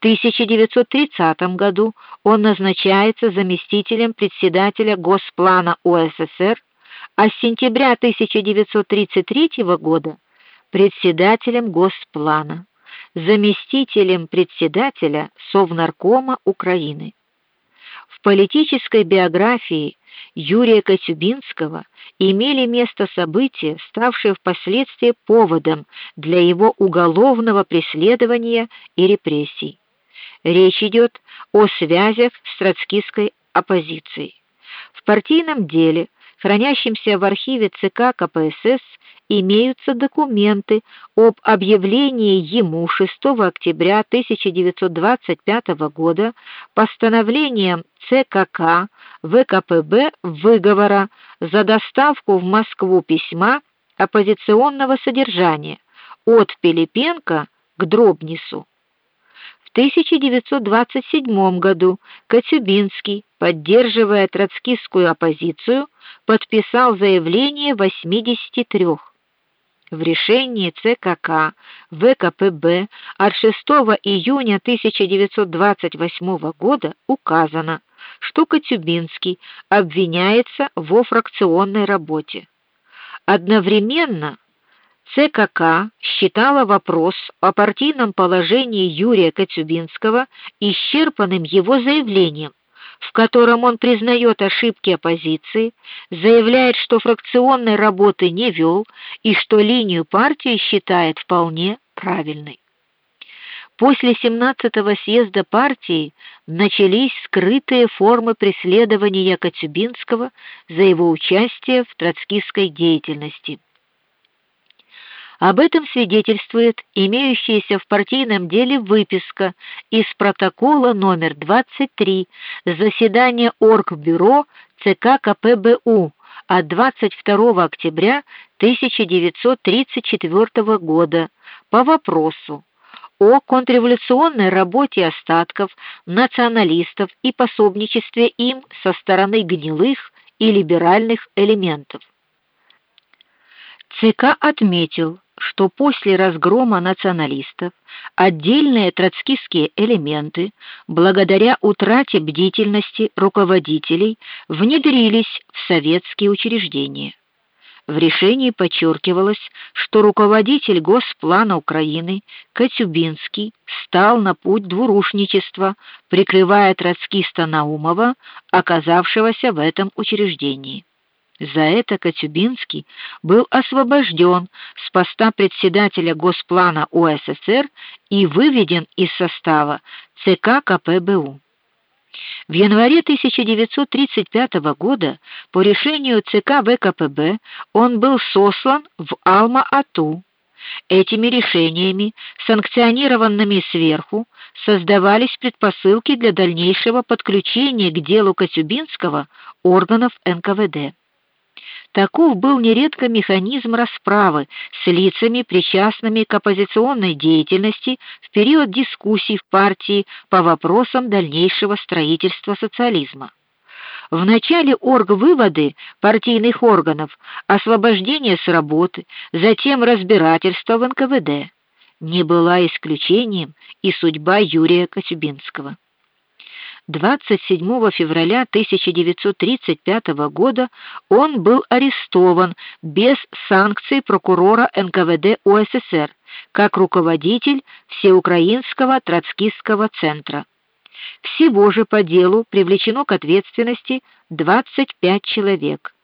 1930 году он назначается заместителем председателя Госплана УССР, а с сентября 1933 года председателем Госплана, заместителем председателя Совнаркома Украины. В политической биографии Юрия Косюбинского имели место события, ставшие впоследствии поводом для его уголовного преследования и репрессий. Речь идет о связях с троцкистской оппозицией. В партийном деле, хранящемся в архиве ЦК КПСС, имеются документы об объявлении ему 6 октября 1925 года постановлением ЦКК ВКПБ выговора за доставку в Москву письма оппозиционного содержания от Пилипенко к Дробнису. В 1927 году Коцюбинский, поддерживая троцкистскую оппозицию, подписал заявление 83 в решении ЦКК ВКПБ от 6 июня 1928 года указано, что Коцюбинский обвиняется во фракционной работе. Одновременно ЦКК считала вопрос о партийном положении Юрия Коцюбинского исчерпанным его заявлением, в котором он признает ошибки оппозиции, заявляет, что фракционной работы не вел и что линию партии считает вполне правильной. После 17-го съезда партии начались скрытые формы преследования Коцюбинского за его участие в троцкистской деятельности. Об этом свидетельствует имеющаяся в партийном деле выписка из протокола номер 23 заседания Оргбюро ЦК КПБУ от 22 октября 1934 года по вопросу о контрреволюционной работе остатков националистов и пособничестве им со стороны гнилых и либеральных элементов. ЦК отметил, что после разгрома националистов отдельные троцкистские элементы, благодаря утрате бдительности руководителей, внедрились в советские учреждения. В решении подчеркивалось, что руководитель Госплана Украины Коцюбинский стал на путь двурушничества, прикрывая троцкиста Наумова, оказавшегося в этом учреждении. За это Коцюбинский был освобожден с поста председателя Госплана УССР и выведен из состава ЦК КПБУ. В январе 1935 года по решению ЦК ВКПБ он был сослан в Алма-Ату. Этими решениями, санкционированными сверху, создавались предпосылки для дальнейшего подключения к делу Коцюбинского органов НКВД. Таков был нередко механизм расправы с лицами, причастными к оппозиционной деятельности в период дискуссий в партии по вопросам дальнейшего строительства социализма. В начале оргвыводы партийных органов, освобождение с работы, затем разбирательство в НКВД. Не была исключением и судьба Юрия Косюбинского. 27 февраля 1935 года он был арестован без санкций прокурора НКВД УССР как руководитель Всеукраинского троцкистского центра. Всего же по делу привлечено к ответственности 25 человек.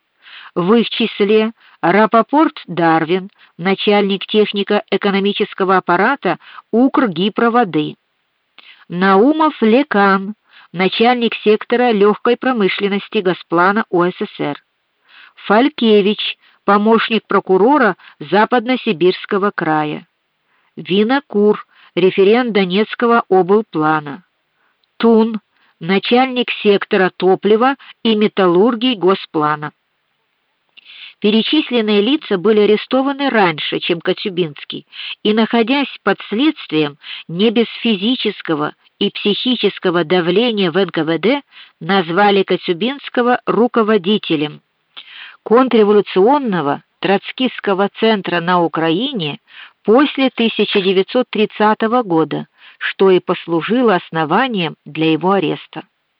В их числе Рапопорт Дарвин, начальник технико-экономического аппарата Укргипроводы, Наумов Лекан, начальник сектора легкой промышленности Госплана УССР. Фалькевич, помощник прокурора Западно-Сибирского края. Винокур, референт Донецкого облплана. Тун, начальник сектора топлива и металлургии Госплана. Перечисленные лица были арестованы раньше, чем Коцюбинский, и находясь под следствием не без физического и психического давления в НКВД, назвали Коцюбинского руководителем контрреволюционного троцкистского центра на Украине после 1930 года, что и послужило основанием для его ареста.